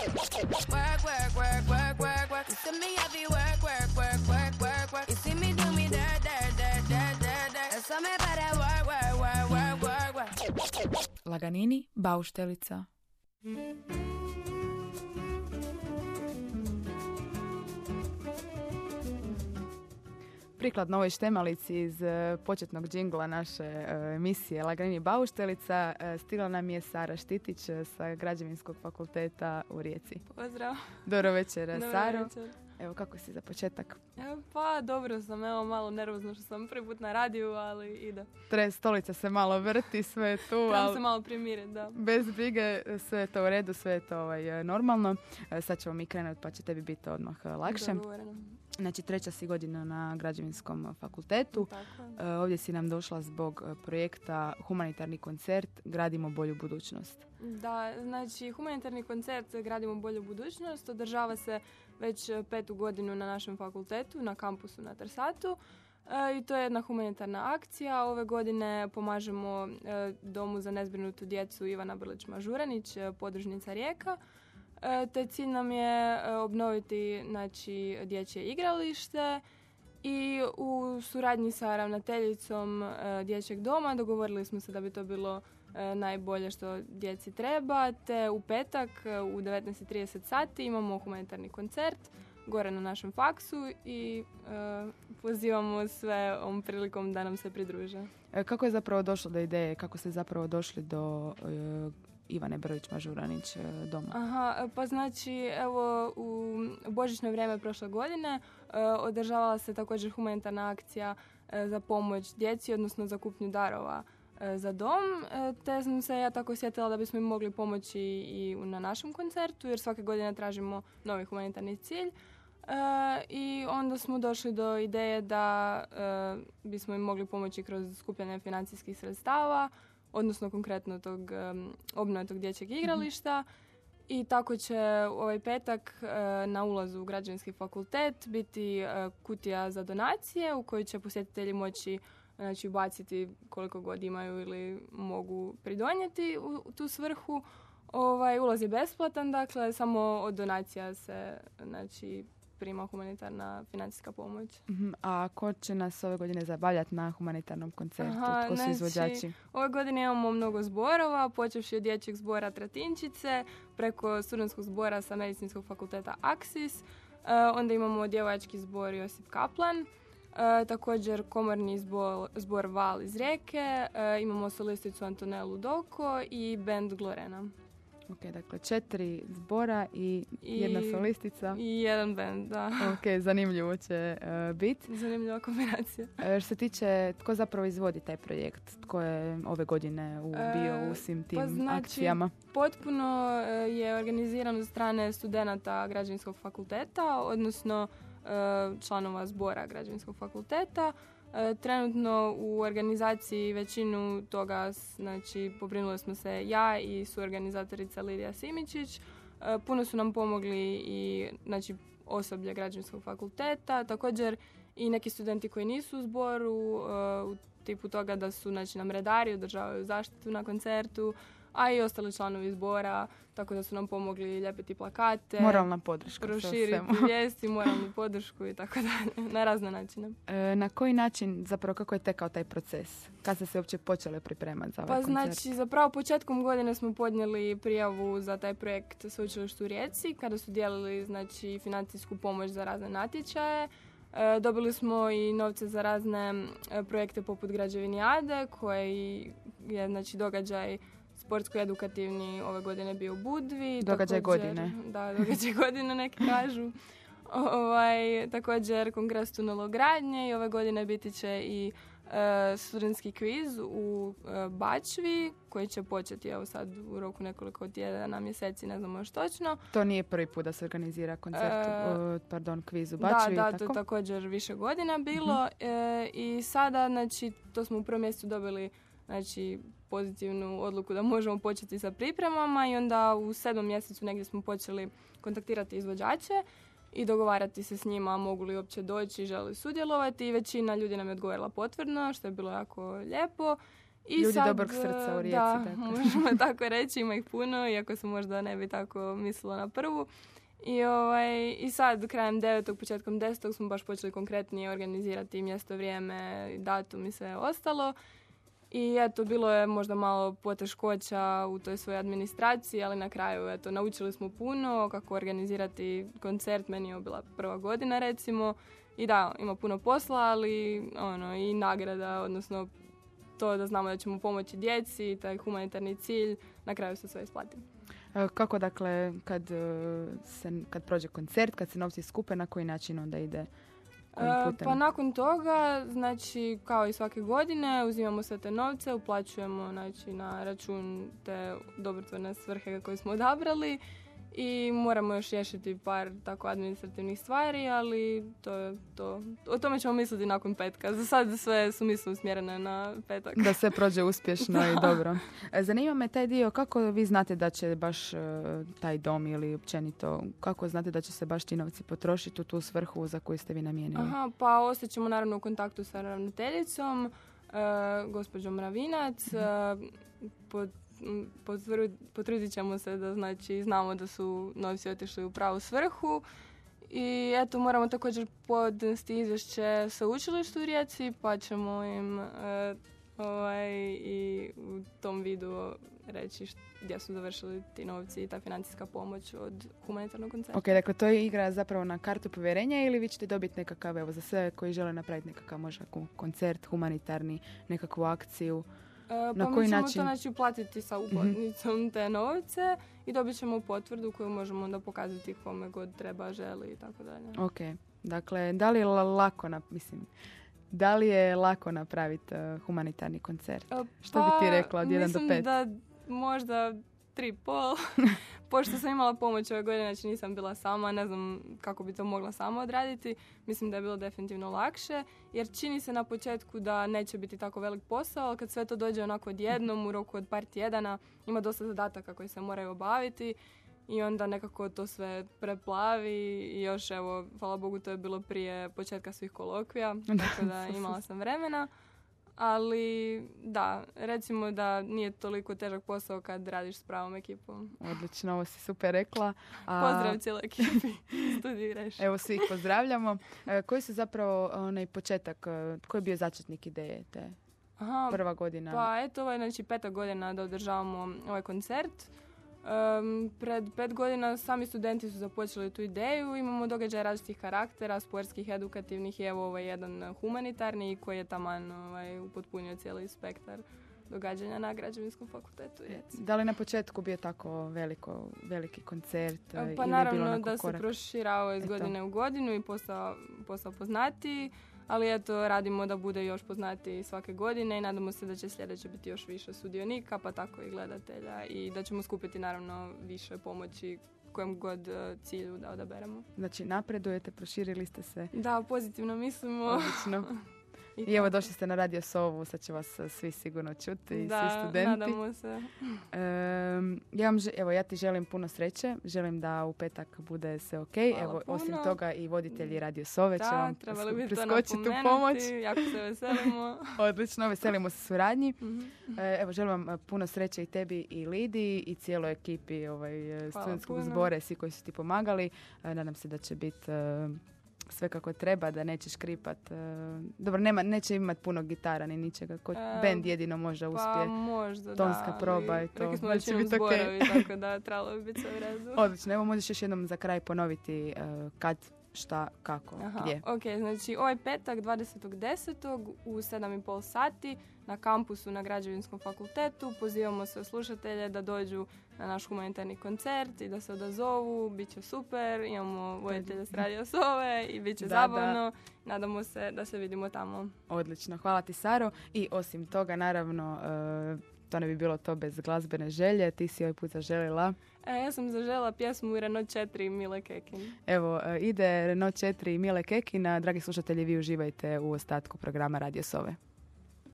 See me work, work, work, work, see me do me. Laganini, bauštelica. Prikladno ovoj štemalici iz e, početnog džingla naše e, emisije Laganini Bauštelica e, stigla nam je Sara Štitić sa Građevinskog fakulteta u Rijeci. Pozdrav. Dobro večer, Saro. večer. Evo, kako si za početak? E, Pa dobro sam, evo malo nervozno što sam prvi put na radiju, ali ide. Tre, stolica se malo vrti, sve je tu, Trebam ali se malo primiriti, da. bez brige, sve je to u redu, sve je to ovaj, normalno. E, Sad ćemo mi krenuti pa će tebi biti odmah lakše. Dogovoreno. Znači, treća si godina na Građevinskom fakultetu. Tako. E, Ovdje si nam došla zbog e, projekta Humanitarni koncert Gradimo bolju budućnost. Da, znači humanitarni koncert Gradimo bolju budućnost održava se već e, petu godinu na našem fakultetu, na kampusu na Trsatu. E, I to je jedna humanitarna akcija. Ove godine pomažemo e, Domu za nezbrinutu djecu Ivana Brlić-Mažuranić, e, podružnica Rijeka. E, te cilj nam je e, obnoviti znači, dječje igralište i u suradnji sa ravnateljicom e, dječjeg doma dogovorili smo se da bi to bilo najbolje što djeci treba, te u petak u 19.30 sati imamo humanitarni koncert gore na našem faksu i e, pozivamo sve ovom prilikom da nam se pridruže. Kako je zapravo došlo do ideje, kako ste zapravo došli do Ivane Brlić-Mažuranić e, doma? Aha, pa znači evo u božićno vrijeme prošle godine e, održavala se također humanitarna akcija e, za pomoć djeci, odnosno za kupnju darova e, za dom, e, te sam se ja tako sjetila da bismo im mogli pomoći i na našem koncertu, jer svake godine tražimo novi humanitarni cilj. E, I onda smo došli do ideje da e, bismo im mogli pomoći kroz skupljanje financijskih sredstava, odnosno konkretno tog em, obnove tog dječjeg igrališta. I tako će ovaj petak e, na ulazu u građevinski fakultet biti e, kutija za donacije u kojoj će posjetitelji moći znači, ubaciti koliko god imaju ili mogu pridonijeti u, u tu svrhu. Ovaj, ulaz je besplatan, dakle samo od donacija se znači, prima humanitarna financijska pomoć. Mhm, A ko će nas ove godine zabavljati na humanitarnom koncertu? Aha, Tko su znači, izvođači? Ove godine imamo mnogo zborova, počevši od dječjeg zbora Tratinčice, preko studentskog zbora sa medicinskog fakulteta Aksis, e, onda imamo djevojački zbor Josip Kaplan, e, također komorni zbor, zbor Val iz Rijeke, e, imamo solisticu Antonelu Doko i band Glorena. Ok, dakle četiri zbora i, I- jedna solistica. I jedan band, da. Ok, zanimljivo će e, biti. Zanimljiva kombinacija. E, što se tiče, tko zapravo izvodi taj projekt? Tko je ove godine u, E, bio u svim tim pa znači, akcijama? Potpuno je organiziran od strane studenata građevinskog fakulteta, odnosno članova zbora građevinskog fakulteta. E, Trenutno u organizaciji većinu toga, znači pobrinuli smo se ja i suorganizatorica Lidija Simičić. E, Puno su nam pomogli i znači, osoblje građevinskog fakulteta, također i neki studenti koji nisu u zboru, e, u tipu toga da su znači, nam redari, održavaju zaštitu na koncertu, a i ostali članovi zbora, tako da su nam pomogli ljepiti plakate, Moralna podrška. proširiti vijesti, moralnu podršku i tako dalje, na razne načine. E, na koji način, zapravo kako je tekao taj proces? Kad ste se uopće počeli pripremati za ovaj Pa koncert? znači, zapravo početkom godine smo podnijeli prijavu za taj projekt Sveučilištu u Rijeci, kada su dijelili znači, financijsku pomoć za razne natječaje. E, dobili smo i novce za razne e, projekte poput građevinijade, koji je znači, događaj sportsko-edukativni ove godine bio u Budvi. Događaj također- godine. Da, događaj godine neki kažu. Ovaj, također kongres tunologradnje i ove godine biti će i e, studentski kviz u e, Bačvi koji će početi evo sad u roku nekoliko tjedana, mjeseci, ne znamo još točno. To nije prvi put da se organizira koncert, E, pardon, kviz u Bačvi, da, da, to tako? je također više godina bilo e, i sada, znači, to smo u prvom mjesecu dobili znači, pozitivnu odluku da možemo početi sa pripremama i onda u sedmom mjesecu negdje smo počeli kontaktirati izvođače i dogovarati se s njima mogu li uopće doći, žele li sudjelovati i većina ljudi nam je odgovorila potvrdno, što je bilo jako lijepo. I Ljudi sad, dobrog srca u Rijeci, Da, tako. možemo tako reći, ima ih puno, iako se možda ne bi tako mislilo na prvu. I, ovaj, I sad, krajem devetog, početkom desetog smo baš počeli konkretnije organizirati mjesto, vrijeme, datum i sve ostalo. I eto, bilo je možda malo poteškoća u toj svojoj administraciji, ali na kraju, eto, naučili smo puno kako organizirati koncert, meni je bila prva godina recimo. I da, ima puno posla, ali ono, i nagrada, odnosno to da znamo da ćemo pomoći djeci, taj humanitarni cilj, na kraju se sve isplati. E, Kako dakle, kad, e, se, kad prođe koncert, kad se novci skupe, na koji način onda ide? Kojim E, putem? Pa nakon toga, znači kao i svake godine, uzimamo sve te novce, uplaćujemo znači, na račun te dobrotvorne svrhe koje smo odabrali i moramo još riješiti par tako administrativnih stvari, ali to je to. O tome ćemo misliti nakon petka. Za sad sve su misle usmjerene na petak. Da sve prođe uspješno i dobro. E, Zanima me taj dio, kako vi znate da će baš e, taj dom ili općenito, kako znate da će se baš ti novci potrošiti u tu svrhu za koju ste vi namijenili? Aha, pa ostaćemo naravno u kontaktu sa ravnateljicom, e, gospođom Ravinac. e, pod- potrudit ćemo se da znači znamo da su novci otišli u pravu svrhu. I eto, moramo također podnesti izvješće sa učilištu u Rijeci, pa ćemo im e, ovaj, i u tom vidu reći št- gdje su završili ti novci i ta financijska pomoć od humanitarnog koncerta. Ok, dakle to je igra zapravo na kartu povjerenja ili vi ćete dobiti nekakav, evo za sve koji žele napraviti nekakav možda koncert humanitarni, nekakvu akciju. E, Na pa koji mi ćemo način? to znači uplatiti sa uplatnicom te novce i dobit ćemo potvrdu koju možemo onda pokazati kome god treba, želi i tako dalje. Ok, dakle da li je la- lako, na, mislim, da li je lako napraviti e, humanitarni koncert? E, Što bi ti rekla od jedan do mislim pet? da možda tri pol. Pošto sam imala pomoć ove godine, znači nisam bila sama, ne znam kako bi to mogla sama odraditi. Mislim da je bilo definitivno lakše, jer čini se na početku da neće biti tako velik posao, ali kad sve to dođe onako odjednom u roku od par tjedana, ima dosta zadataka koji se moraju obaviti i onda nekako to sve preplavi i još evo, hvala Bogu to je bilo prije početka svih kolokvija, tako da imala sam vremena. Ali da, recimo da nije toliko težak posao kad radiš s pravom ekipom. Odlično, ovo si super rekla. A, Pozdrav cijeloj ekipi studiju Reš. Evo svi ih pozdravljamo. E, koji su zapravo onaj početak, e, koji je bio začetnik ideje te Aha, prva godina? pa eto ovo je znači peta godina da održavamo ovaj koncert. Em, pred pet godina sami studenti su započeli tu ideju. Imamo događaje različitih karaktera, sportskih, edukativnih i evo ovaj jedan humanitarni koji je taman ovaj, upotpunio cijeli spektar događanja na građevinskom fakultetu. u Rijeci. Da li na početku bio tako veliko, veliki koncert? e, Pa ili je bilo naravno da se korak? proširavao iz Eto. godine u godinu i postao, postao poznatiji, ali eto radimo da bude još poznatiji svake godine i nadamo se da će sljedeće biti još više sudionika, pa tako i gledatelja i da ćemo skupiti naravno više pomoći kojem god e, cilju da odaberemo. Znači napredujete, proširili ste se. Da, pozitivno mislimo. Odlično. I evo došli ste na Radio Sovu, sad će vas e, svi sigurno čuti da, svi studenti. nadamo se. Em, ja, vam evo, ja ti želim puno sreće, želim da u petak bude sve ok. Hvala evo, osim puno. toga i voditelji Radio Sove će Da, vam trebali bi to priskočiti u pomoć. jako se veselimo. Odlično, veselimo se suradnji. Mhm. E, Evo, želim vam e, puno sreće i tebi i Lidiji i cijeloj ekipi ovaj, studentskog zbora, svi koji su ti pomagali. Nadam se da će biti sve kako treba, da neće škripat. e, Dobro, nema, neće imat puno gitara ni ničega. Ko E, band jedino možda Pa uspije. možda tonska da, proba i to. Rekli smo Da da će biti zborovi, tako da trebalo bi biti sve u redu. Odlično, evo možeš još jednom za kraj ponoviti e, kad, šta, kako, Aha, gdje. ok, znači ovaj petak 20.10. u 7.30 sati na kampusu na Građevinskom fakultetu pozivamo sve slušatelje da dođu na naš humanitarni koncert i da se odazovu, bit će super, imamo voditelja s radio Sove i bit će Da, zabavno. Nadamo se da se vidimo tamo. Odlično, hvala ti Saro. I osim toga, naravno, e, to ne bi bilo to bez glazbene želje. Ti si ovaj put zaželjela. E, ja sam zažela pjesmu Renault 4 Mile Kekin. Evo, e, ide Renault 4 i Mile Kekina. Dragi slušatelji, vi uživajte u ostatku programa Radio Sove.